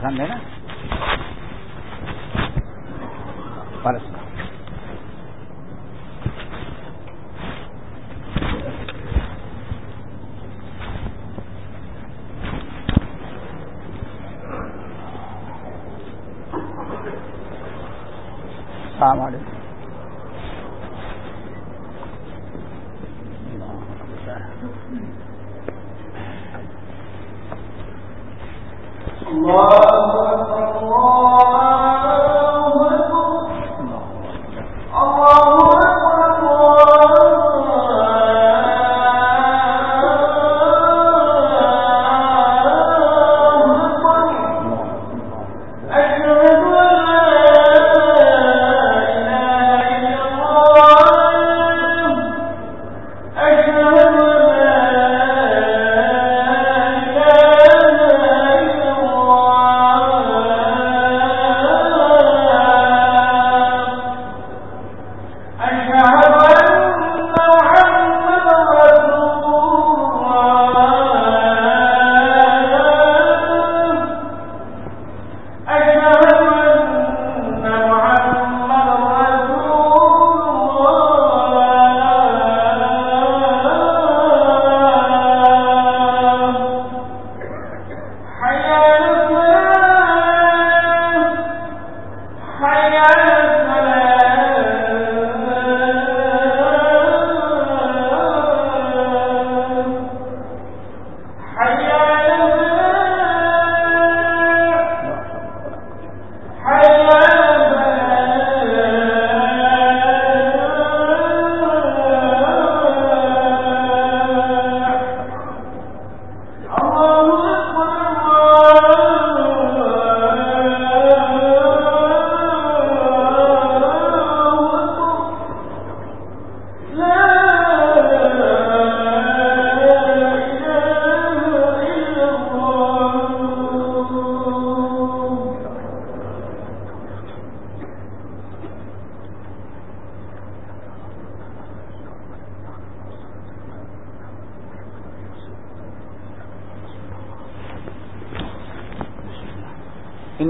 پسند ہے نا۔ پرس السلام علیکم۔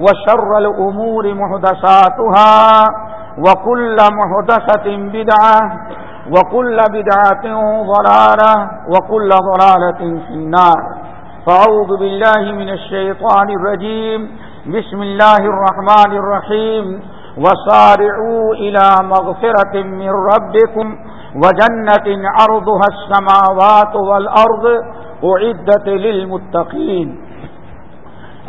وشر الأمور محدثاتها وكل محدثة بدعة وكل بدعة ضلالة وكل ضلالة في النار. فأعوذ بالله من الشيطان الرجيم. بسم الله الرحمن الرحيم. وصارعوا إلى مغفرة من ربكم وجنة عرضها السماوات والأرض أعدت للمتقين.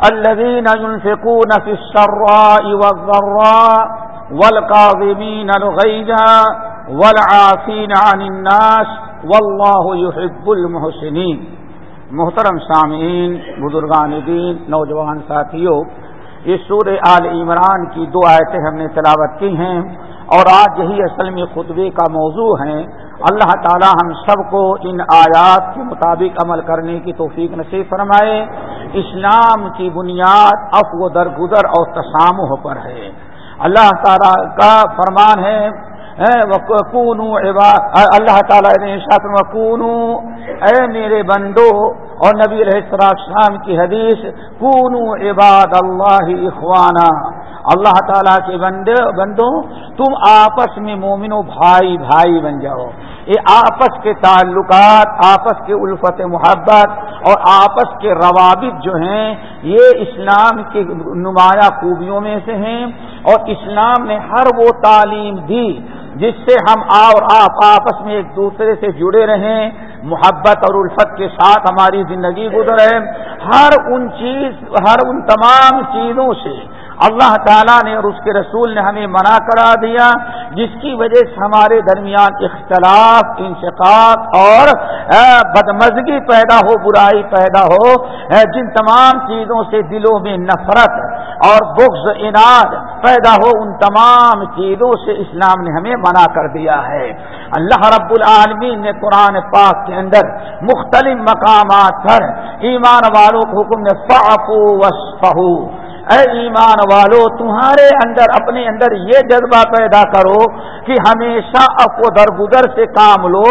الذين ينفقون في السراء والضراء والقاظمين الغيجا والعافين عن الناس والله يحب المحسنين. محترم سامعین، بزرگان دین، نوجوان ساتھیوں اس سور آل عمران کی دو آیتیں ہم نے تلاوت کی ہیں اور آج یہی اصل میں خطبے کا موضوع ہیں اللہ تعالی ہم سب کو ان آیات کے مطابق عمل کرنے کی توفیق نصیب فرمائے۔ اسلام کی بنیاد اف و درگزر اور تسامح پر ہے۔ اللہ تعالی کا فرمان ہے اللہ تعالیٰ نے وکون اے میرے بندو اور نبی السلام کی حدیث کون عباد اللہ اخوانا. اللہ تعالیٰ کے بندے بندو تم آپس میں مومن بھائی بھائی بن جاؤ۔ یہ آپس کے تعلقات، آپس کے الفت محبت اور آپس کے روابط جو ہیں، یہ اسلام کی نمایاں خوبیوں میں سے ہیں۔ اور اسلام نے ہر وہ تعلیم دی جس سے ہم اور آپ آپس میں ایک دوسرے سے جڑے رہیں۔ محبت اور الفت کے ساتھ ہماری زندگی گزرے، ہر ان چیز، ہر ان تمام چیزوں سے اللہ تعالیٰ نے اور اس کے رسول نے ہمیں منع کرا دیا، جس کی وجہ سے ہمارے درمیان اختلاف، انشقاق اور بدمزگی پیدا ہو، برائی پیدا ہو جن تمام چیزوں سے دلوں میں نفرت اور بغض اناد پیدا ہو، ان تمام چیزوں سے اسلام نے ہمیں منع کر دیا ہے۔ اللہ رب العالمین نے قرآن پاک کے اندر مختلف مقامات پر ایمان والوں کو حکم نے فعفو وصفہو۔ اے ایمان والو، تمہارے اندر، اپنے اندر یہ جذبہ پیدا کرو کہ ہمیشہ اف و درگزر سے کام لو،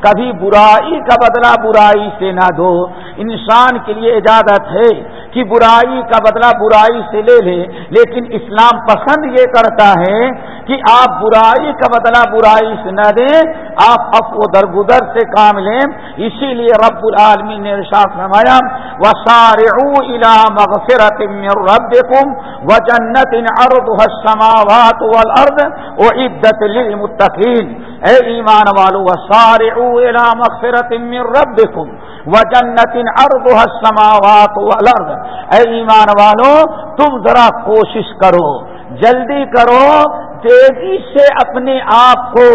کبھی برائی کا بدلہ برائی سے نہ دو۔ انسان کے لیے اجازت ہے کہ برائی کا بدلہ برائی سے لے لے، لیکن اسلام پسند یہ کرتا ہے کہ آپ برائی کا بدلہ برائی سے نہ دیں، آپ اف و درگزر سے کام لیں۔ اسی لیے رب العالمین نے ارشاد فرمایا وسارعوا الى مغفرت من ربكم وجنت عرضها السماوات والارض اعدت للمتقين. اے ایمان والو، وسارعوا الى مغفرت من ربكم وجنت عرضها السماوات والارض اے ایمان والو، تم ذرا کوشش کرو، جلدی کرو، تیزی سے اپنے آپ کو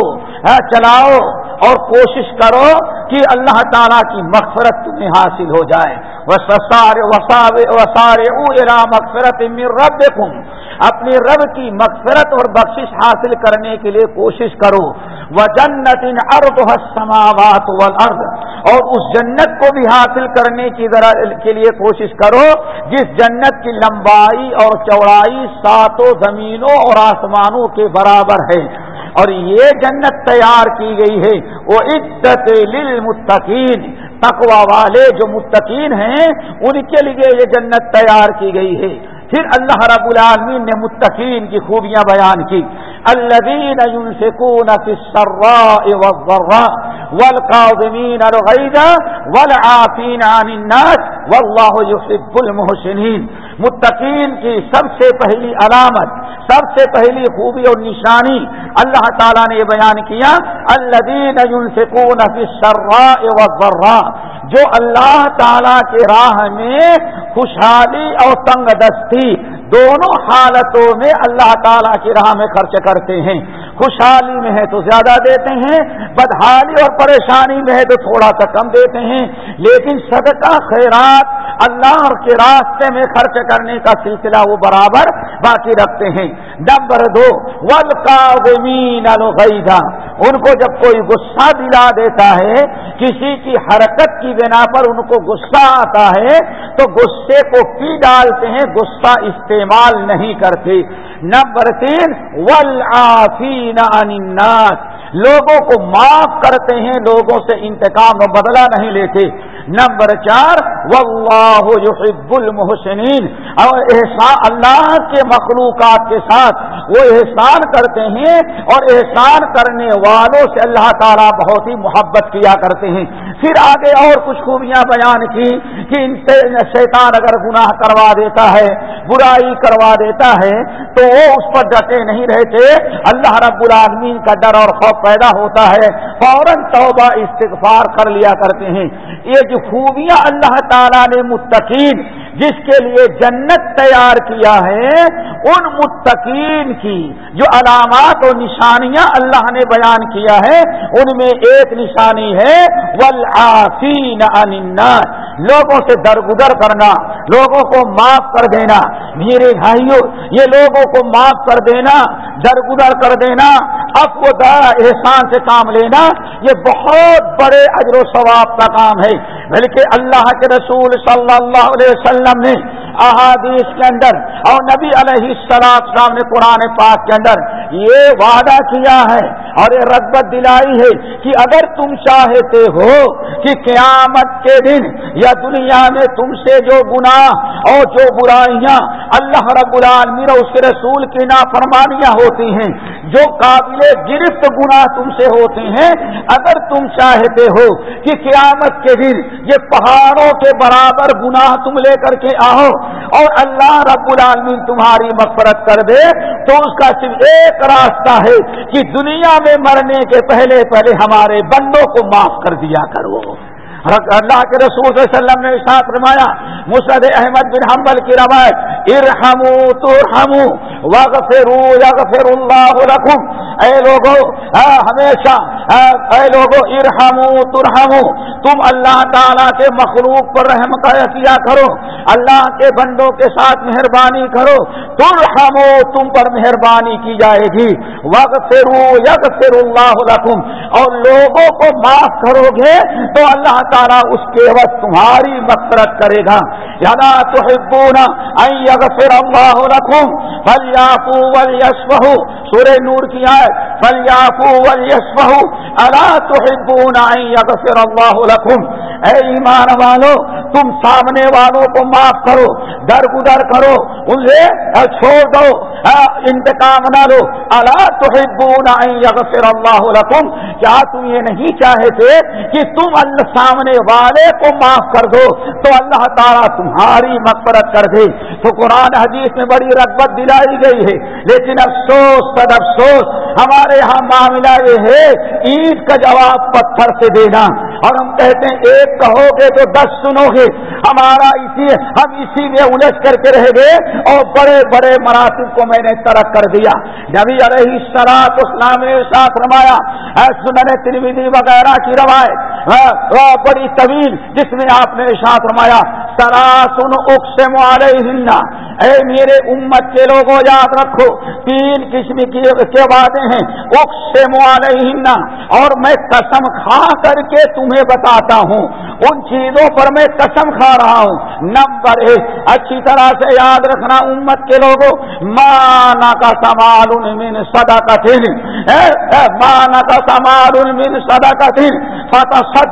ہاں، چلاؤ اور کوشش کرو کہ اللہ تعالیٰ کی مغفرت تمہیں حاصل ہو جائے۔ وسارے مغفرت رب اپنی رب کی مغفرت اور بخشش حاصل کرنے کے لیے کوشش کرو۔ وہ جنت ان ارد سماوات اور اس جنت کو بھی حاصل کرنے کی ذرا کے لیے کوشش کرو۔ جس جنت کی لمبائی اور چوڑائی ساتوں زمینوں اور آسمانوں کے برابر ہے۔ اور یہ جنت تیار کی گئی ہے۔ وہ عزت للمتقین تقوا والے جو متقین ہیں، ان کے لیے یہ جنت تیار کی گئی ہے۔ پھر اللہ رب العالمین نے متقین کی خوبیاں بیان کی۔ الذين ينفقون في السراء والضراء والقاضمين الغيظ والعافين عن الناس والله يحب المحسنين متقین کی سب سے پہلی علامت سب سے پہلی خوبی اور نشانی اللہ تعالیٰ نے یہ بیان کیا اللہ ينفقون في جو اللہ تعالی کے راہ میں خوشحالی اور تنگ دستی دونوں حالتوں میں اللہ تعالیٰ کی راہ میں خرچ کرتے ہیں۔ خوشحالی میں ہے تو زیادہ دیتے ہیں، بدحالی اور پریشانی میں ہے تو تھوڑا سا کم دیتے ہیں۔ لیکن صدقہ، خیرات، اللہ کے راستے میں خرچ کرنے کا سلسلہ وہ برابر باقی رکھتے ہیں۔ نمبر دو ول کا ان کو جب کوئی غصہ دلا دیتا ہے، کسی کی حرکت کی بنا پر ان کو غصہ آتا ہے، تو غصے کو پی ڈالتے ہیں، غصہ استعمال نہیں کرتے۔ نمبر تین ولافین الناس۔ لوگوں کو معاف کرتے ہیں، لوگوں سے انتقام و بدلہ نہیں لیتے۔ نمبر چار واللہ یحب المحسنین اور احسان، اللہ کے مخلوقات کے ساتھ وہ احسان کرتے ہیں اور احسان کرنے والوں سے اللہ تعالیٰ بہت ہی محبت کیا کرتے ہیں۔ پھر آگے اور کچھ خوبیاں بیان کی کہ ان سے شیطان اگر گناہ کروا دیتا ہے، برائی کروا دیتا ہے، تو وہ اس پر ڈٹے نہیں رہتے۔ اللہ رب العالمین کا ڈر اور خوف پیدا ہوتا ہے۔ فوراً توبہ، استغفار کر لیا کرتے ہیں۔ یہ جو خوبیاں اللہ تعالیٰ نے متقین جس کے لیے جنت تیار کیا ہے، ان متقین کی جو علامات و نشانیاں اللہ نے بیان کیا ہے، ان میں ایک نشانی ہے ولافین لوگوں سے درگزر کرنا، لوگوں کو معاف کر دینا۔ میرے بھائیوں یہ لوگوں کو معاف کر دینا، درگزر کر دینا اب وہ احسان سے کام لینا، یہ بہت بڑے اجر و ثواب کا کام ہے۔ بلکہ اللہ کے رسول صلی اللہ علیہ وسلم نے احادیث کے اندر اور نبی علیہ السلام نے قرآن پاک کے اندر یہ وعدہ کیا ہے اور یہ رغبت دلائی ہے کہ اگر تم چاہتے ہو کہ قیامت کے دن یا دنیا میں تم سے جو گناہ اور جو برائیاں اللہ رب العالمین اور اس کے رسول کی نافرمانیاں ہوتی ہیں، جو قابل گرفت گناہ تم سے ہوتے ہیں، اگر تم چاہتے ہو کہ قیامت کے دن یہ پہاڑوں کے برابر گناہ تم لے کر کے آؤ اور اللہ رب العالمین تمہاری مفرت کر دے، تو اس کا صرف ایک راستہ ہے کہ دنیا میں مرنے کے پہلے پہلے ہمارے بندوں کو معاف کر دیا کرو۔ اللہ کے رسول صلی اللہ علیہ وسلم نے ساتھ رمایا مسد احمد بن حنبل کی روایت، ارحمو ترحمو وغفرو یغفر اللہ لکم۔ اے لوگو ہاں، ہمیشہ ہاں، اے لوگو، ارحمو ترحمو۔ تم اللہ تعالیٰ کے مخلوق پر رحم کیا کرو۔ اللہ کے بندوں کے ساتھ مہربانی کرو۔ ترحمو، تم پر مہربانی کی جائے گی۔ وغفرو یغفر اللہ لکم۔ اور لوگوں کو معاف کرو گے تو اللہ تعالیٰ اس کے وقت تمہاری مفرت کرے گا۔ یادا تو یغفر اللہ لکم فلیافو ولیشفہو۔ سورہ نور کی آئے فلیافو ولیشفہو الا تحبون ان یغفر اللہ لکم اے ایمان والو، تم سامنے والوں کو معاف کرو در گدر کرو، انہیں چھوڑ دو ہاں، انتقام نہ لو. اللہ تحبون ان یغفر اللہ لکم کیا تم یہ نہیں چاہتے کہ تم اللہ سامنے والے کو معاف کر دو؟ تو اللہ تعالیٰ تمہاری مغفرت کر دے. تو قرآن حدیث میں بڑی رغبت دلائی گئی ہے. لیکن افسوس سد افسوس، ہمارے یہاں معاملہ یہ ہے، عید کا جواب پتھر سے دینا۔ اور ہم کہتے ہیں، ایک کہو گے تو دس سنو گے۔ ہمارا اسی، ہم اسی میں الجھ کر کے رہ گئے اور بڑے بڑے مراسب کو میں نے ترک کر دیا۔ نبی علیہ شراط اسلام نے ساتھ رمایا سنن ترمیدی وغیرہ کی روایت ہاں، بڑی طویل جس میں آپ نے ساتھ رمایا سرا سن اکسم علیہ اے میرے امت کے لوگوں، یاد رکھو، تین قسم کے وعدے ہیں۔ اکسم علیہ اور میں قسم کھا کر کے تمہیں بتاتا ہوں۔ ان چیزوں پر میں قسم کھا رہا ہوں۔ نمبر ایک، اچھی طرح سے یاد رکھنا امت کے لوگوں۔ مانا کا سمال من سدا کا مانا کا سمال من سدا کا دل فتح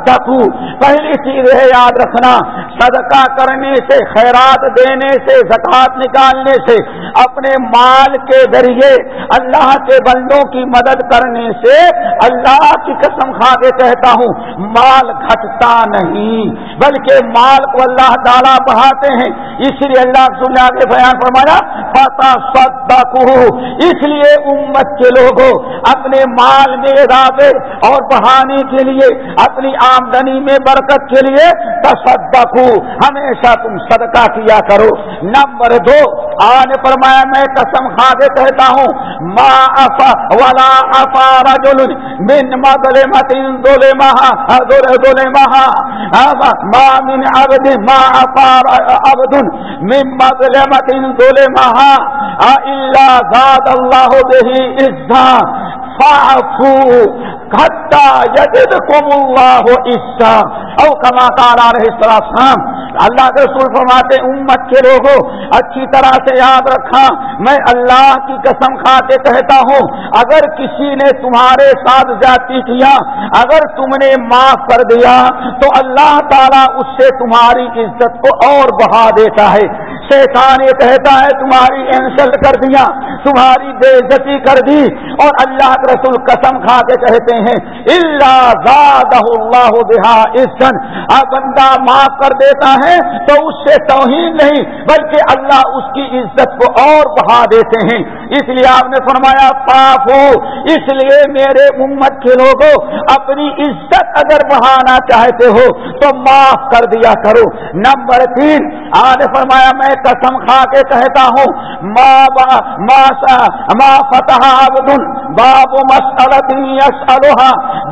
پہلی چیز ہے یاد رکھنا۔ صدقہ کرنے سے، خیرات دینے سے زکات زکات نکالنے سے، اپنے مال کے ذریعے اللہ کے بندوں کی مدد کرنے سے اللہ کی قسم کھا کے کہتا ہوں، مال گھٹتا نہیں۔ بلکہ مال کو اللہ تعالیٰ بڑھاتے ہیں۔ اس لیے اللہ سنیا کے بیان فرمایا فتح صدقو اس لیے امت کے لوگوں، اپنے مال میں اضافے اور بڑھانے کے لیے، اپنی آمدنی میں برکت کے لیے تصدقو ہمیشہ تم صدقہ کیا کرو۔ نمبر دو۔ آنے پر میں میں قسم کھا کے کہتا ہوں، ما افا ولا افا رجل من مظلمت ظلمها ظلمها۔ ما من عبد، ما افا عبد من مظلمت ظلمها۔ الا زاد الله به عزا فاعفو اللہ عشا او کما کارا رہے سلام اللہ کے رسول فرماتے امت کے لوگوں، اچھی طرح سے یاد رکھا، میں اللہ کی قسم کھا کے کہتا ہوں، اگر کسی نے تمہارے ساتھ جاتی کیا، اگر تم نے معاف کر دیا، تو اللہ تعالیٰ اس سے تمہاری عزت کو اور بڑھا دیتا ہے۔ شیطان یہ کہتا ہے، تمہاری انسلٹ کر دیا، تمہاری بے عزتی کر دی۔ اور اللہ کے رسول قسم کھا کے کہتے ہیں اللہ اللہ بہا عزت بندہ معاف کر دیتا ہے تو اس سے توہین نہیں، بلکہ اللہ اس کی عزت کو اور بڑھا دیتے ہیں۔ اس لیے آپ نے فرمایا پاپ ہو اس لیے میرے امت کے لوگوں، اپنی عزت اگر بڑھانا چاہتے ہو تو معاف کر دیا کرو۔ نمبر تین آج فرمایا، میں قسم کھا کے کہتا ہوں، ما با، ما ما فتح عبد باب مسئلت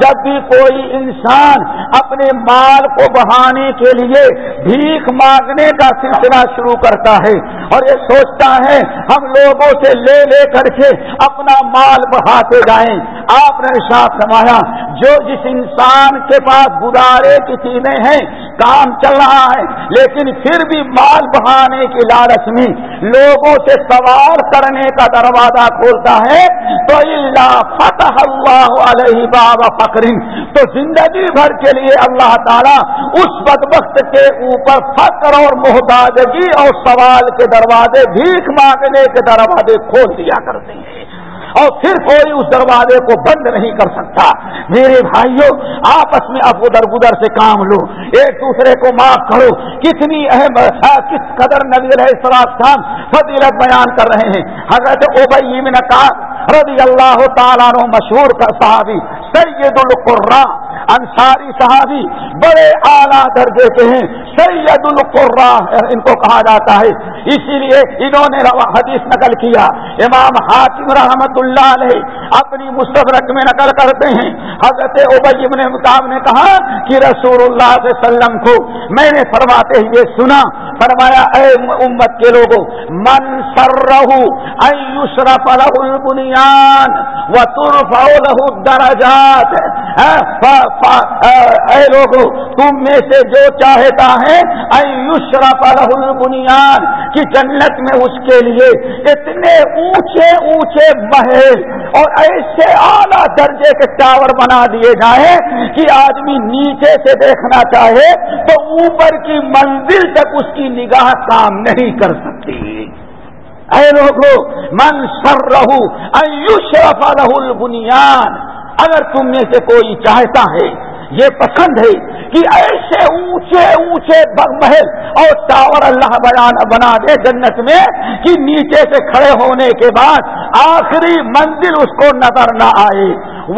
جب بھی کوئی انسان اپنے مال کو بڑھانے کے لیے بھیک مانگنے کا سلسلہ شروع کرتا ہے اور یہ سوچتا ہے ہم لوگوں سے لے لے کر کے اپنا مال بڑھاتے جائیں۔ آپ نے ساتھ سمایا جو جس انسان کے پاس گزارے کی چیزیں ہیں، کام چل رہا ہے، لیکن پھر بھی مال بہانے کی لالچ میں لوگوں سے سوار کرنے کا دروازہ کھولتا ہے، تو اللہ فتح اللہ علیہ بابا فکرین تو زندگی بھر کے لیے اللہ تعالیٰ اس بدبخت کے اوپر فخر اور محتاجگی اور سوال کے دروازے بھیک مانگنے کے دروازے کھول دیا کرتے ہیں۔ اور پھر کوئی اس دروازے کو بند نہیں کر سکتا۔ میرے بھائیوں آپس میں اب ادھر ادھر سے کام لو۔ ایک دوسرے کو معاف کرو۔ کتنی اہم کس قدر نبی علیہ خان فضیلت بیان کر رہے ہیں۔ حضرت اوبئی میں کہا رضی اللہ تعالیٰ مشہور کا صحابی سید القرا انصاری صحابی بڑے اعلیٰ درجے کے ہیں، سید القرا ان کو کہا جاتا ہے۔ اسی لیے انہوں نے حدیث نقل کیا۔ امام حاکم رحمت اللہ علیہ اپنی مستبرک میں نقل کرتے ہیں۔ حضرت ابئی ابن مقام نے کہا کہ رسول اللہ علیہ وسلم کو میں نے فرماتے ہوئے سنا۔ فرمایا، اے امت کے لوگوں، من سر رہو ایوشرف البنیان و ترف له درجات ہاں، اے لوگوں تم میں سے جو چاہتا ہے ایوشرف له البنیان کی جنت میں اس کے لیے اتنے اونچے اونچے محل اور ایسے اعلیٰ درجے کے ٹاور بنا دیے جائیں کہ آدمی نیچے سے دیکھنا چاہے تو اوپر کی منزل تک اس کی نگاہ کام نہیں کر سکتی۔ اے لوگوں، من سر رہو ایوشرف رہ بنیاد اگر تم میں سے کوئی چاہتا ہے، یہ پسند ہے کہ ایسے اونچے اونچے محل اور ٹاور اللہ بیان بنا دے جنت میں کہ نیچے سے کھڑے ہونے کے بعد آخری منزل اس کو نظر نہ آئے۔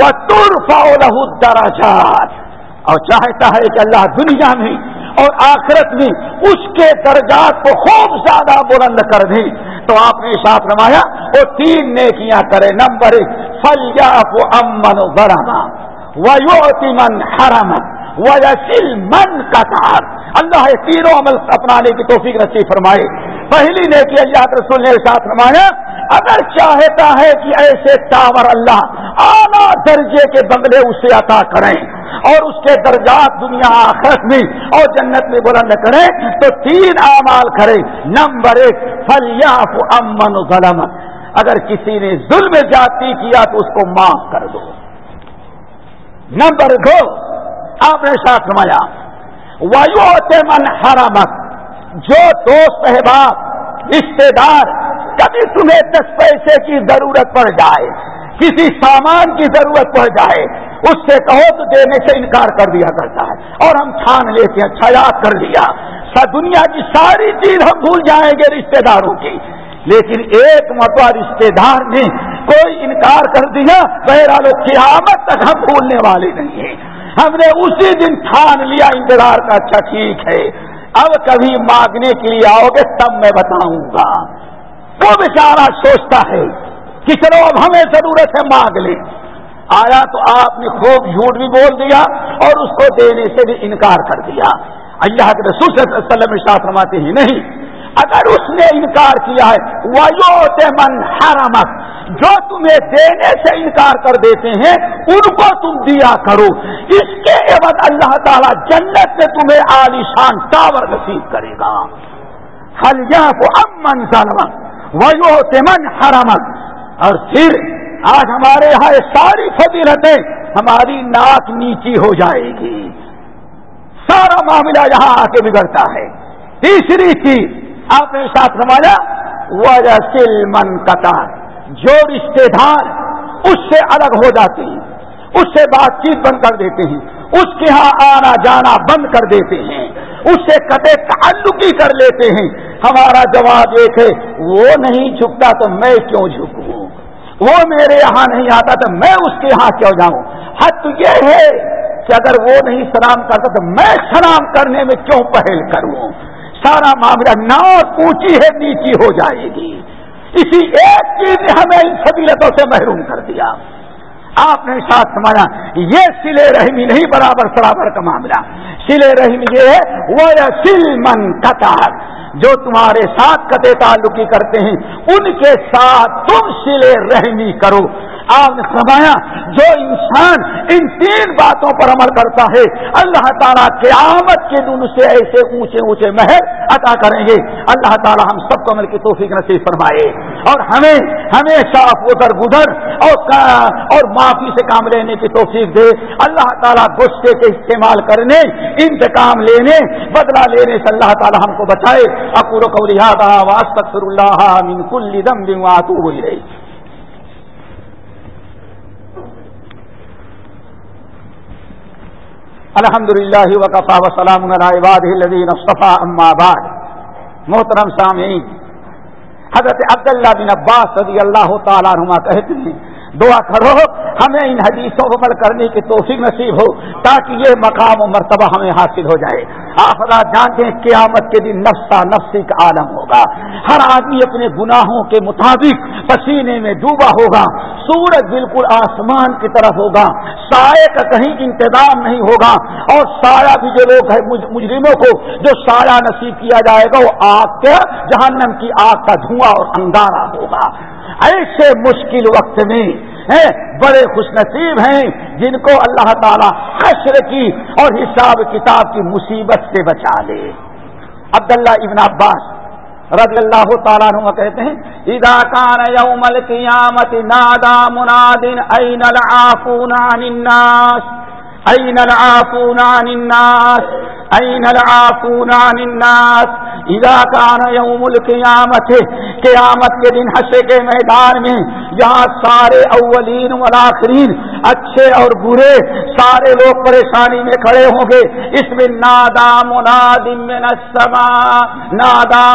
وہ تر فاؤ دراجات اور چاہتا ہے کہ اللہ دنیا میں اور آخرت میں اس کے درجات کو خوب زیادہ بلند کر دیں تو آپ نے ساتھ روایا وہ تین نیکیاں کرے۔ نمبر ایک فلیا امن و برما ویوتی من حرمن ویسل من قطار اللہ تینوں عمل اپنانے کی توفیق رسی فرمائے۔ پہلی نیکی اللہ رسول نے ساتھ فرمایا، اگر چاہتا ہے کہ ایسے ٹاور اللہ اعلیٰ درجے کے بنگلے اسے عطا کریں اور اس کے درجات دنیا آخرت میں اور جنت میں بلند کرے تو تین اعمال کرے نمبر ایک فلیاف امن ظلم اگر کسی نے ظلم جاتی کیا تو اس کو معاف کر دو۔ نمبر دو، آپ نے ساتھ سمایا وایو من حرامت جو دوست احباب رشتے دار کبھی تمہیں دس پیسے کی ضرورت پڑ جائے، کسی سامان کی ضرورت پڑ جائے، اس سے کہو تو دینے سے انکار کر دیا کرتا ہے، اور ہم چھان لیتے ہیں اچھا کر لیا دنیا کی ساری چیز ہم بھول جائیں گے رشتے داروں کی۔ لیکن ایک مرتبہ رشتے دار نے کوئی انکار کر دیا، بہرحال قیامت تک ہم بھولنے والے نہیں ہیں۔ ہم نے اسی دن ٹھان لیا انتظار کا اچھا ٹھیک ہے۔ اب کبھی مانگنے کے لیے آؤ گے، تب میں بتاؤں گا۔ وہ بیچارہ سوچتا ہے کہ چلو اب ہمیں ضرورت ہے مانگ لیں آیا تو آپ نے خوب جھوٹ بھی بول دیا اور اس کو دینے سے بھی انکار کر دیا۔ اللہ کے رسول صلی اللہ علیہ وسلم ساتھ ہی نہیں اگر اس نے انکار کیا ہے ویو من حرمت جو تمہیں دینے سے انکار کر دیتے ہیں، ان کو تم دیا کرو۔ اس کے عوض اللہ تعالی جنت سے تمہیں عالیشان ٹاور نصیب کرے گا۔ حلیہ کو امن ظلم ویو من حرمت اور پھر آج ہمارے یہاں ساری فضیلتیں ہماری ناک نیچی ہو جائے گی۔ سارا معاملہ یہاں آ کے بگڑتا ہے۔ تیسری چیز آپ نے ساتھ سمایا وجہ سل من قطار جو رشتے دار اس سے الگ ہو جاتے ہیں، اس سے بات چیت بند کر دیتے ہیں، اس کے ہاں آنا جانا بند کر دیتے ہیں، اس سے کٹے تعلقی کر لیتے ہیں۔ ہمارا جواب ایک ہے وہ نہیں جھکتا تو میں کیوں جھکوں؟ وہ میرے یہاں نہیں آتا تو میں اس کے یہاں کیوں جاؤں؟ حق یہ ہے کہ اگر وہ نہیں سلام کرتا تو میں سلام کرنے میں کیوں پہل کروں؟ سارا معاملہ نہ اونچی ہے، نیچی ہو جائے گی۔ اسی ایک چیز نے ہمیں ان سبیلتوں سے محروم کر دیا۔ آپ نے ساتھ سمایا یہ سلے رحمی نہیں، برابر برابر کا معاملہ۔ سلے رحمی یہ ہے وہ سل من قطار جو تمہارے ساتھ قطع تعلقی کرتے ہیں، ان کے ساتھ تم سلے رحمی کرو۔ آپ نے فرمایا، جو انسان ان تین باتوں پر عمل کرتا ہے، اللہ تعالیٰ قیامت کے دن سے ایسے اونچے اونچے محل عطا کریں گے۔ اللہ تعالیٰ ہم سب کو عمل کی توفیق نصیب فرمائے۔ اور ہمیں ہمیشہ ادھر گدر اور اور معافی سے کام لینے کی توفیق دے۔ اللہ تعالیٰ غصے کے استعمال کرنے، انتقام لینے، بدلہ لینے سے اللہ تعالیٰ ہم کو بچائے۔ اکور کو واسطر اللہ من کل دم باتو ہوئی رہی الحمد للہ وقفا وسلام الدین اما بعد. محترم سامعین، حضرت عبداللہ بن عباس رضی اللہ تعالیٰ نما کہتے ہیں دعا کرو، ہمیں ان حدیثوں کو عمل کرنے کی توفیق نصیب ہو، تاکہ یہ مقام و مرتبہ ہمیں حاصل ہو جائے۔ آپ جانتے ہیں قیامت کے دن نفسا نفسی کا عالم ہوگا۔ ہر آدمی اپنے گناہوں کے مطابق پسینے میں ڈوبا ہوگا، سورج بالکل آسمان کی طرف ہوگا۔ سائے کا کہیں انتظام نہیں ہوگا۔ اور سایہ بھی جو لوگ ہیں مجرموں کو جو سایہ نصیب کیا جائے گا، وہ آگ کے جہنم کی آگ کا دھواں اور انگارا ہوگا۔ ایسے مشکل وقت میں، ہیں، بڑے خوش نصیب ہیں جن کو اللہ تعالی حشر کی اور حساب کتاب کی مصیبت سے بچا لے۔ عبداللہ ابن عباس رضی اللہ تعالیٰ عنہ کہتے ہیں، اذا کان یوم القیامت نادا منادن این العافون عن الناس این العافون عن الناس این العافون عن الناس؟ اذا کان یوم القیامت قیامت کے دن حشے کے میدان میں، یہاں سارے اولین والآخرین، اچھے اور برے، سارے لوگ پریشانی میں کھڑے ہوں گے۔ اس میں نادا منادن میں نسما نادا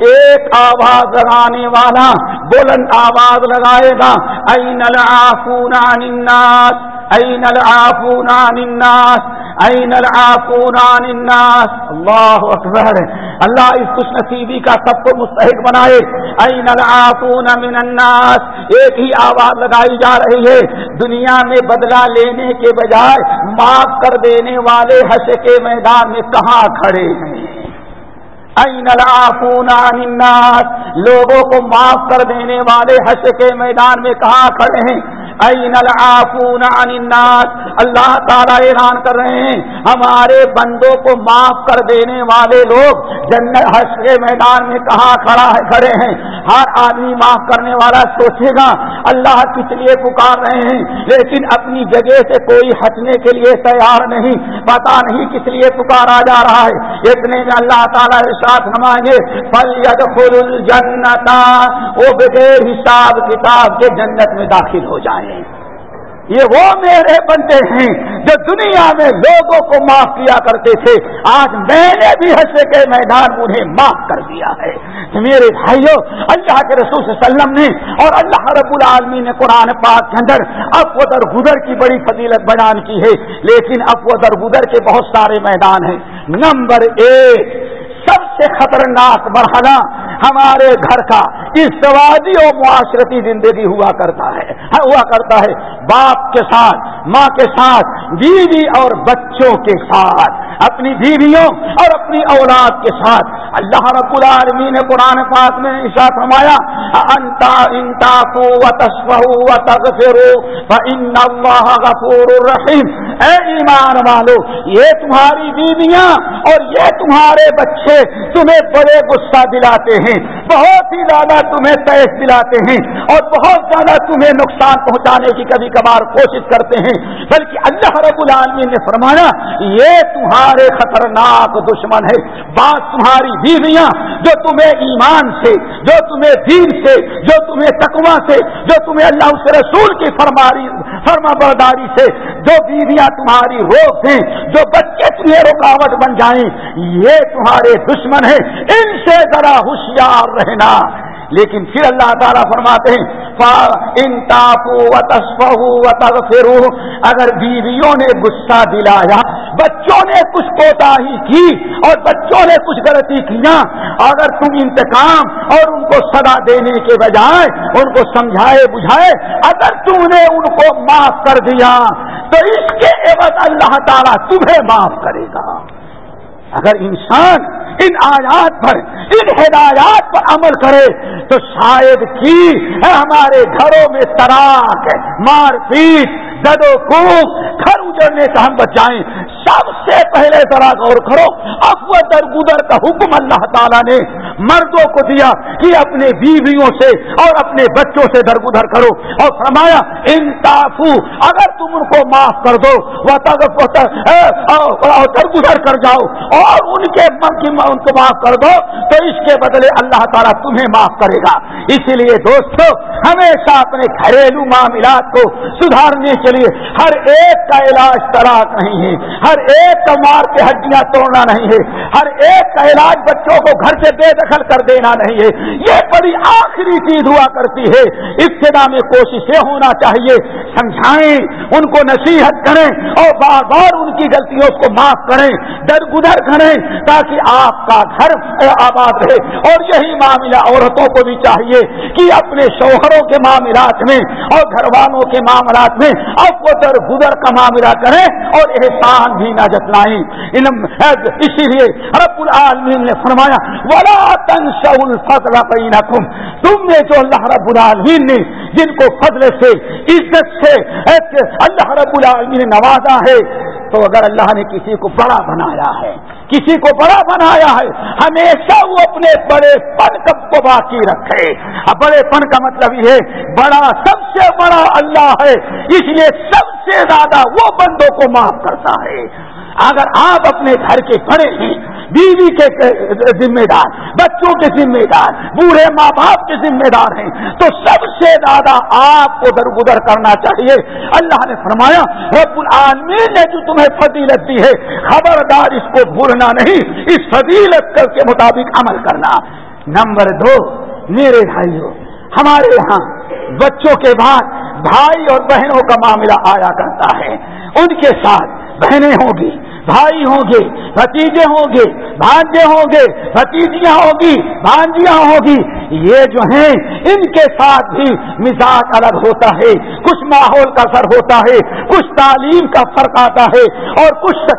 ایک آواز لگانے والا، بلند آواز لگائے گا۔ این العافون عن الناس؟ این العافون عن الناس؟ این العافون عن الناس؟ اللہ اکبر اللہ اس خوش نصیبی کا سب کو مستحق بنائے. این العافون من الناس؟ ایک ہی آواز لگائی جا رہی ہے. دنیا میں بدلہ لینے کے بجائے معاف کر دینے والے حش کے میدان میں کہاں کھڑے ہیں؟ این العافون عن الناس؟ لوگوں کو معاف کر دینے والے حش کے میدان میں کہاں کھڑے ہیں؟ این العافون عن الناس؟ اللہ تعالیٰ اعلان کر رہے ہیں، ہمارے بندوں کو معاف کر دینے والے لوگ جنت حش کے میدان میں کہاں کھڑا ہے، کھڑے ہیں۔ ہر آدمی معاف کرنے والا سوچے گا، اللہ کس لیے پکار رہے ہیں؟ لیکن اپنی جگہ سے کوئی ہٹنے کے لیے تیار نہیں پتا نہیں کس لیے پکارا جا رہا ہے۔ اتنے میں اللہ تعالیٰ ساتھ نمائیں گے پل خل الجنتا وہ بغیر حساب کتاب کے جنت میں داخل ہو جائیں۔ یہ وہ میرے بندے ہیں جو دنیا میں لوگوں کو معاف کیا کرتے تھے۔ آج میں نے بھی حصے کے میدان انہیں معاف کر دیا ہے۔ میرے بھائیوں اللہ کے رسول صلی اللہ علیہ وسلم نے اور اللہ رب العالمی نے قرآن پاک کے اندر اب در گزر کی بڑی فضیلت بیان کی ہے۔ لیکن اب در گزر کے بہت سارے میدان ہیں۔ نمبر ایک، سب سے خطرناک مرحلہ ہمارے گھر کا۔ سوادی اور معاشرتی زندگی ہوا کرتا ہے ہاں، ہوا کرتا ہے۔ باپ کے ساتھ، ماں کے ساتھ، بیوی اور بچوں کے ساتھ۔ اپنی بیویوں اور اپنی اولاد کے ساتھ۔ اللہ رب العالمین نے قرآن پاک میں ایسا فرمایا انتا انتا کو غفور الرحیم اے ایمان والو، یہ تمہاری بیویاں اور یہ تمہارے بچے تمہیں بڑے غصہ دلاتے ہیں، بہت ہی زیادہ تمہیں تیس دلاتے ہیں اور بہت زیادہ تمہیں نقصان پہنچانے کی کبھی کبھار کوشش کرتے ہیں۔ بلکہ اللہ رب العالمین نے فرمایا، یہ تمہارے خطرناک دشمن ہے بات تمہاری بیویاں، جو تمہیں ایمان سے، جو تمہیں دین سے، جو تمہیں تقوا سے، جو تمہیں اللہ سے رسول کی فرماری فرما برداری سے، جو بیویاں تمہاری روک دیں، جو بچے تمہیں رکاوٹ بن جائیں، یہ تمہارے دشمن ہیں۔ ان سے ذرا ہوشیار رہنا۔ لیکن پھر اللہ تعالیٰ فرماتے ہیں ان تاپو و اگر بیویوں نے غصہ دلایا بچوں نے کچھ کوتا ہی کی اور بچوں نے کچھ غلطی کیا اگر تم انتقام اور ان کو سزا دینے کے بجائے، ان کو سمجھائے، بجھائے، اگر تم نے ان کو معاف کر دیا، تو اس کے عوض اللہ تعالیٰ تمہیں معاف کرے گا۔ اگر انسان ان آیات پر، ان ہدایات پر عمل کرے، تو شاید کی؟ ہمارے گھروں میں تراک مار پیٹ زد و گھر اجڑنے سے ہم بچائیں سب سے پہلے ذرا غور کرو، افو درگدر کا حکم اللہ تعالیٰ نے مردوں کو دیا کہ اپنے بیویوں سے اور اپنے بچوں سے درگدر کرو اور فرمایا انتافو اگر تم ان کو معاف کر دو وہ کر جاؤ اور ان کے من کی ان کو معاف کر دو، تو اس کے بدلے اللہ تعالیٰ تمہیں معاف کرے گا۔ اسی لیے دوستو، ہمیشہ اپنے گھریلو معاملات کو سدھارنے کے لیے ہر ایک کا علاج تلاش نہیں ہے۔ ہر ایک کا مار کے ہڈیاں توڑنا نہیں ہے۔ ہر ایک کا علاج بچوں کو گھر سے بے دخل کر دینا نہیں ہے۔ یہ بڑی آخری چیز ہوا کرتی ہے۔ ابتدا میں کوششیں ہونا چاہیے۔ سمجھائیں، ان کو نصیحت کریں اور بار بار ان کی غلطیوں کو معاف کریں۔ در گدر کریں تاکہ آپ کا گھر آباد رہے۔ اور یہی معاملہ عورتوں کو بھی چاہیے کہ اپنے شوہروں کے معاملات میں اور گھر والوں کے معاملات میں اب وہ در گدر کا معاملہ کریں اور احسان بھی نہ جتلائیں اسی لیے رب العالمین نے فرمایا، ولا الفضل بینکم تم نے جو اللہ رب العالمین نے جن کو فضل سے، عزت سے اللہ رب العالمین نے نوازا ہے تو اگر اللہ نے کسی کو بڑا بنایا ہے، کسی کو بڑا بنایا ہے، ہمیشہ وہ اپنے بڑے پن کو باقی رکھے۔ بڑے پن کا مطلب یہ ہے، بڑا سب سے بڑا اللہ ہے، اس لیے سب سے زیادہ وہ بندوں کو معاف کرتا ہے۔ اگر آپ اپنے گھر کے بڑے ہیں بیوی کے ذمہ دار، بچوں کے ذمہ دار، بوڑھے ماں باپ کے ذمہ دار ہیں۔ تو سب سے زیادہ آپ کو درگزر کرنا چاہیے۔ اللہ نے فرمایا، رب العالمین نے جو تمہیں فضیلت دی ہے، خبردار اس کو بھولنا نہیں، اس فضیلت کے مطابق عمل کرنا۔ نمبر دو، میرے بھائیوں ہمارے یہاں بچوں کے بعد بھائی اور بہنوں کا معاملہ آیا کرتا ہے۔ ان کے ساتھ بہنیں ہوں گی۔ بھائی ہوں گے، بھتیجے ہوں گے، بھانجے ہوں گے، بھتیجیاں ہوگی بھانجیاں ہوگی یہ جو ہیں، ان کے ساتھ بھی مزاج الگ ہوتا ہے، کچھ ماحول کا اثر ہوتا ہے، کچھ تعلیم کا فرق آتا ہے، اور کچھ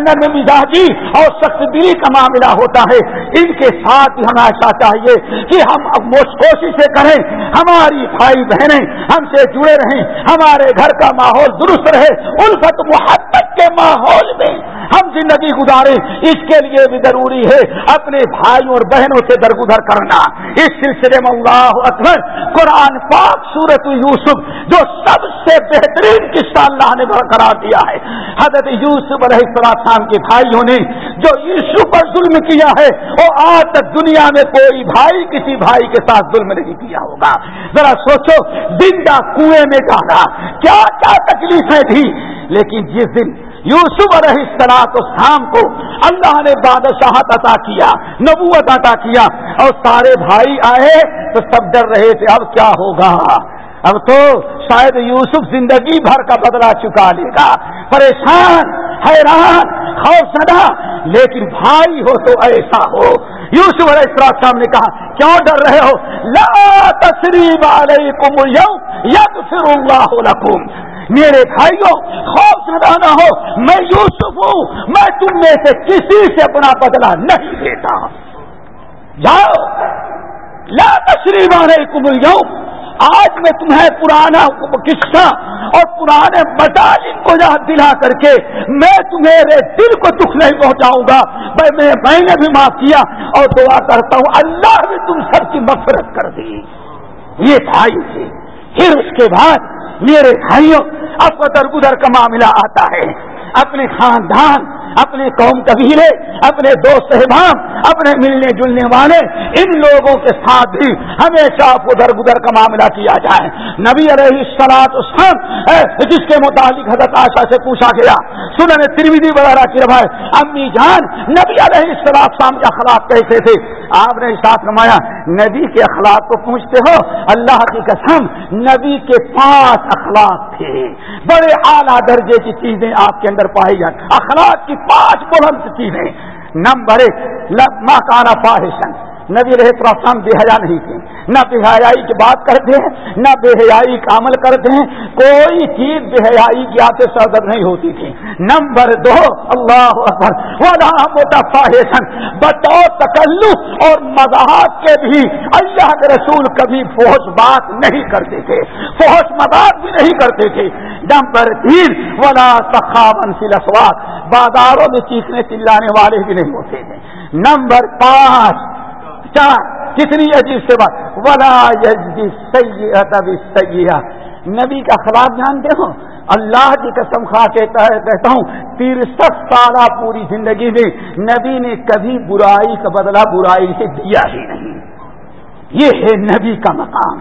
نرم مزاجی اور سخت دلی کا معاملہ ہوتا ہے۔ ان کے ساتھ بھی ہمیں ایسا چاہیے کہ ہم کوشش کریں، ہماری بھائی بہنیں ہم سے جڑے رہیں، ہمارے گھر کا ماحول درست رہے، الفت محبت کے ماحول میں ہم زندگی گزارے، اس کے لیے بھی ضروری ہے اپنے بھائیوں اور بہنوں سے درگزر کرنا۔ اس سلسلے میں اللہ اکبر قرآن پاک سورت یوسف، جو سب سے بہترین قصہ اللہ نے برقرار دیا ہے۔ حضرت یوسف علیہ السلام کے بھائیوں نے جو یوسف پر ظلم کیا ہے، وہ آج تک دنیا میں کوئی بھائی کسی بھائی کے ساتھ ظلم نہیں کیا ہوگا۔ ذرا سوچو، زندہ کنویں میں جانا کیا کیا تکلیفیں تھی لیکن جس دن یوسف علیہ السلاط شام کو اللہ نے بادشاہت عطا کیا، نبوت عطا کیا اور سارے بھائی آئے تو سب ڈر رہے تھے، اب کیا ہوگا؟ اب تو شاید یوسف زندگی بھر کا بدلا چکا لے گا۔ پریشان، حیران خوف زدہ لیکن بھائی ہو تو ایسا ہو۔ یوسف علیہ السلام نے کہا، کیوں ڈر رہے ہو؟ لا تصریب علیکم اليوم یغفر اللہ لکم۔ میرے بھائیوں، خوف نہ ہو، میں یوسف ہوں، میں تم میں سے کسی سے اپنا بدلہ نہیں دیتا جاؤ، لا تشریف آنے کمل آج میں تمہیں پرانا قصہ اور پرانے مٹالن کو یاد دلا کر کے میں تمہارے دل کو دکھ نہیں پہنچاؤں گا۔ میں میں نے بھی معاف کیا اور دعا کرتا ہوں، اللہ بھی تم سب کی مفرت کر دی۔ یہ بھائی تھے۔ پھر اس کے بعد میرے بھائیوں اب قدر گدر کا معاملہ آتا ہے۔ اپنے خاندان، اپنے قوم قبیلے، اپنے دوست احباب، اپنے ملنے جلنے والے، ان لوگوں کے ساتھ بھی ہمیشہ ادھر گدر کا معاملہ کیا جائے۔ نبی علیہ السلاط اسلام جس کے متعلق حضرت آشا سے پوچھا گیا، سنن ترویدی وغیرہ کی روایت، امی جان، نبی علیہ السلاط شام کے اخلاق کیسے تھے؟ آپ نے ساتھ نمایا نبی کے اخلاق کو پوچھتے ہو، اللہ کی قسم، نبی کے پانچ اخلاق تھے۔ بڑے اعلیٰ درجے کی چیزیں آپ کے اندر پائی جاتی اخلاق کی پانچ بلند چیزیں۔ نمبر ایک ماں کانا فاحشن نبی رہے بے حیا نہیں تھے۔ نہ بے حیائی کی بات کرتے ہیں، نہ بے حیائی کا عمل کرتے ہیں۔ کوئی چیز بے حیائی کی آپ سے سردر نہیں ہوتی تھی۔ نمبر دو، اللہ متفاحشن بطور تکلف اور مذاق کے بھی اللہ کے رسول کبھی فوج بات نہیں کرتے تھے۔ فوج مذاق بھی نہیں کرتے تھے۔ نمبر تین، ولا سخاون سلسوات بازاروں میں چیخنے چلانے والے بھی نہیں ہوتے تھے۔ نمبر پانچ چار کتنی عجیب سے بات۔ ولا سیاح نبی کا خلاف جانتے ہو؟ اللہ کی قسم خواہ کہتا ہے کہتا ہوں ترسٹھ سالہ پوری زندگی میں نبی نے کبھی برائی کا بدلہ برائی سے دیا ہی نہیں۔ یہ ہے نبی کا مقام۔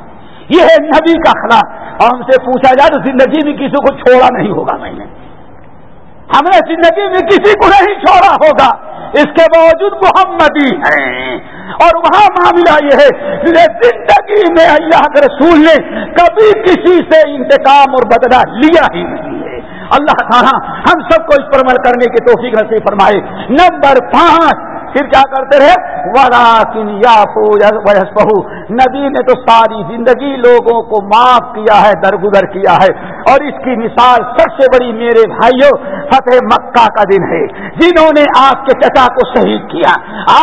یہ ہے نبی کا خلاف۔ اور ہم سے پوچھا جائے تو زندگی میں کسی کو چھوڑا نہیں ہوگا میں نے۔ ہم نے زندگی میں کسی کو نہیں چھوڑا ہوگا۔ اس کے باوجود محمدی ہیں۔ اور وہاں معاملہ یہ ہے زندگی میں اللہ کے رسول نے کبھی کسی سے انتقام اور بدلہ لیا ہی نہیں ہے۔ اللہ تعالیٰ ہم سب کو اس پر عمل کرنے کی توفیق نصیب فرمائے۔ نمبر پانچ پھر کیا کرتے رہے؟ وراکن یا بہو نبی نے تو ساری زندگی لوگوں کو معاف کیا ہے، درگزر کیا ہے۔ اور اس کی مثال سب سے بڑی میرے بھائیوں، فتح مکہ کا دن ہے۔ جنہوں نے آپ کے چچا کو شہید کیا،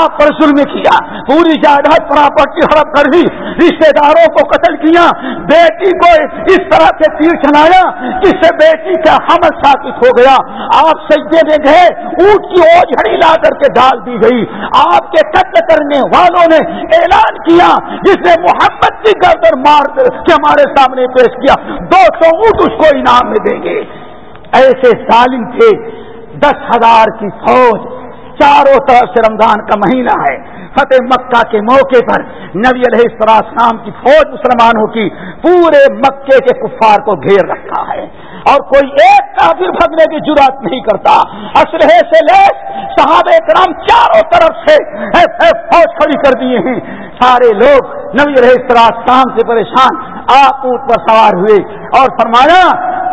آپ پر ظلم کیا، پوری جائیداد پراپرٹی ہڑپ کر دی رشتے داروں کو قتل کیا۔ بیٹی کو اس طرح سے تیر چلایا جس سے بیٹی کا حمل ثابت ہو گیا۔ آپ سجدے میں گئے، اونٹ کی اوجھڑی لا کر کے ڈال دی گئی۔ آپ کے قتل کرنے والوں نے اعلان کیا، جس نے محمد کی گردر مار کے ہمارے سامنے پیش کیا۔ دو سو اونٹ اس کو انعام میں دیں گے۔ ایسے ظالم تھے، دس ہزار کی فوج چاروں طرف سے رمضان کا مہینہ ہے۔ فتح مکہ کے موقع پر نبی علیہ السلام کی فوج مسلمانوں کی پورے مکے کے کفار کو گھیر رکھا ہے۔ اور کوئی ایک کافر بھگنے کی جرات نہیں کرتا۔ اسلحے سے لے صحابہ کرام چاروں طرف سے فوج کھڑی کر دیے ہیں۔ سارے لوگ نبی علیہ السلام سے پریشان، آپ اونٹ پر سوار ہوئے اور فرمایا،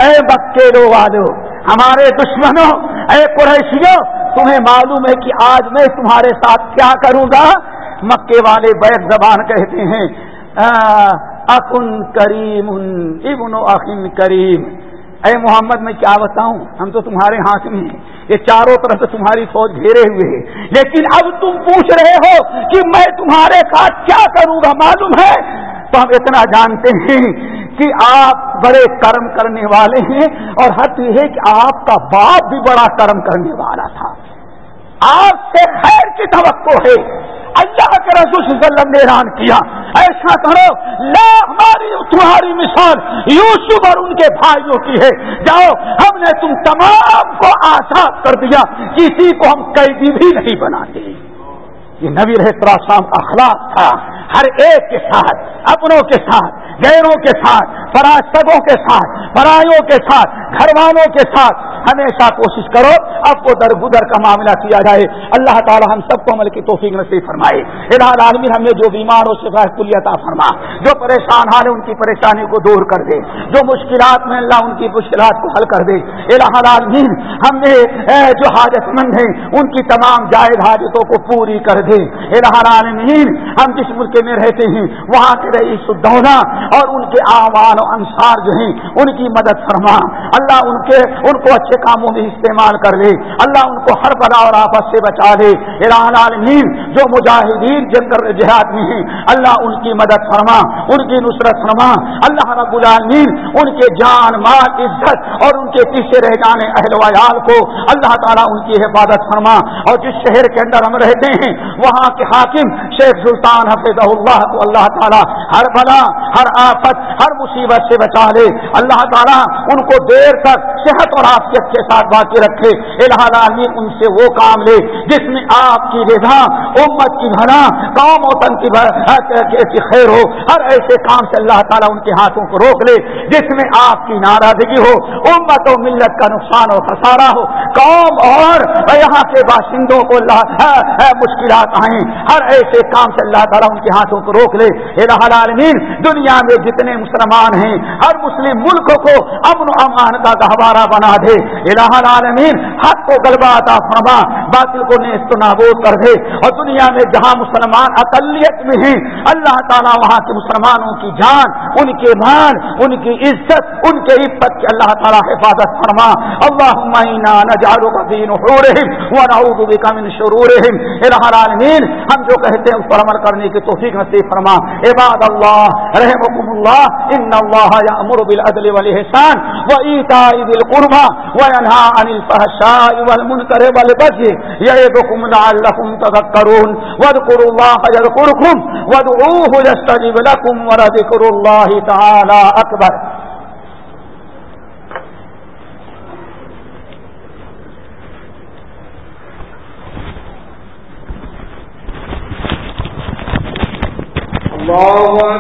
اے مکے لو والو ہمارے دشمنوں، اے قریشیوں، تمہیں معلوم ہے کہ آج میں تمہارے ساتھ کیا کروں گا؟ مکے والے بیک زبان کہتے ہیں اکن کریم، ابن اخن کریم۔ اے محمد، میں کیا بتاؤں؟ ہم تو تمہارے ہاتھ میں ہیں۔ یہ چاروں طرف سے تمہاری فوج گھیرے ہوئے ہیں لیکن اب تم پوچھ رہے ہو کہ میں تمہارے ساتھ کیا کروں گا؟ معلوم ہے؟ تو ہم اتنا جانتے ہیں کہ آپ بڑے کرم کرنے والے ہیں اور حد یہ ہے کہ آپ کا باپ بھی بڑا کرم کرنے والا تھا۔ آپ سے خیر کی توقع ہے۔ اللہ کے رسول صلی اللہ علیہ وسلم نے اعلان کیا۔ ایسا کرو، لا، ہماری تمہاری مثال یوسف اور ان کے بھائیوں کی ہے۔ جاؤ، ہم نے تم تمام کو آزاد کر دیا، کسی کو ہم قیدی بھی نہیں بناتے۔ یہ نبی رہے شام کا اخلاق تھا، ہر ایک کے ساتھ، اپنوں کے ساتھ، غیروں کے ساتھ فراستگوں کے ساتھ فرائیوں کے ساتھ گھر والوں کے ساتھ۔ ہمیشہ کوشش کرو، اب کو درگزر کا معاملہ کیا جائے۔ اللہ تعالی ہم سب کو عمل کی توفیق نصیب فرمائے۔ اراد عالمی ہمیں جو بیمار ہو شفا کلیتا فرما، جو پریشان حال ہے ان کی پریشانی کو دور کر دے۔ جو مشکلات میں اللہ ان کی مشکلات کو حل کر دے۔ الہ عالمین ہم نے جو حاجت مند ہیں، ان کی تمام جائز حاجتوں کو پوری کر دے الہ ہم جس ملک میں رہتے ہیں، وہاں کے رئیس الدولہ اور ان کے آوان و انصار جو ہیں، ان کی مدد فرما۔ اللہ ان کے، ان کو اچھے کاموں میں استعمال کر لے۔ اللہ ان کو ہر بلا اور آپس سے بچا لے۔ عالمین جو مجاہدین جنگل جہاد میں ہیں، اللہ ان کی مدد فرما، ان کی نصرت فرما۔ اللہ رب العالمین، ان کے جان، مال، عزت اور ان کے پیچھے رہ جانے اہل ویال کو اللہ تعالیٰ ان کی حفاظت فرما اور جس شہر کے اندر ہم رہتے ہیں، وہاں کے حاکم شیخ سلطان حفظ اللہ کو اللہ تعالیٰ ہر بلا، ہر آفت، ہر مصیبت سے بچا لے۔ اللہ تعالیٰ ان کو دیر تک صحت اور آفیت کے ساتھ باقی رکھے۔ الہ العالمین ان سے وہ کام لے جس میں آپ کی رضا، امت کی بھرا قوم و تن کی خیر ہو، ہر ایسے کام سے اللہ تعالیٰ ان کے ہاتھوں کو روک لے جس میں آپ کی ناراضگی ہو۔ امت و ملت کا نقصان و خسارہ ہو۔ قوم اور یہاں کے باشندوں کو اللہ مشکلات آئیں۔ ہر ایسے کام سے اللہ تعالیٰ ان کے ہاتھوں کو روک لے۔ الہ العالمین، دنیا میں جتنے مسلمان ہیں، ہر مسلم ملک کو امن و امان کا گہوارہ بنا دے۔ الہ العالمین، حق کو غلبہ عطا فرما، باطل کو نیست نابود کر دے۔ اور دنیا میں جہاں مسلمان اقلیت میں ہیں، اللہ تعالیٰ وہاں کے مسلمانوں کی جان، ان کے مان ان کی عزت، ان کے عبت کی اللہ تعالیٰ حفاظت فرما۔ اللہ نجعلک فی نحورہم ونعوذ بک من شرورہم الہ العالمین ہم جو کہتے ہیں اس پر عمل کرنے کی توفیق نصیب فرما. عباد اللہ رحمكم اللہ. ان اللہ یامر بالعدل والاحسان وایتاء ذی القربى وینھا عن الفحشاء والمنکر والبغي یعظکم لعلکم تذکرون. واذکروا اللہ یذکرکم، وادعوه یستجب لكم ولذکر اللہ تعالی اکبر. اللہ